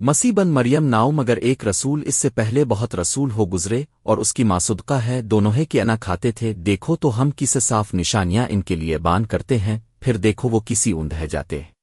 مسیح بن مریم ناؤ مگر ایک رسول اس سے پہلے بہت رسول ہو گزرے اور اس کی ماسدقہ ہے، دونوں کے انا کھاتے تھے، دیکھو تو ہم کسے صاف نشانیاں ان کے لیے بان کرتے ہیں، پھر دیکھو وہ کسی اونڈ ہے جاتے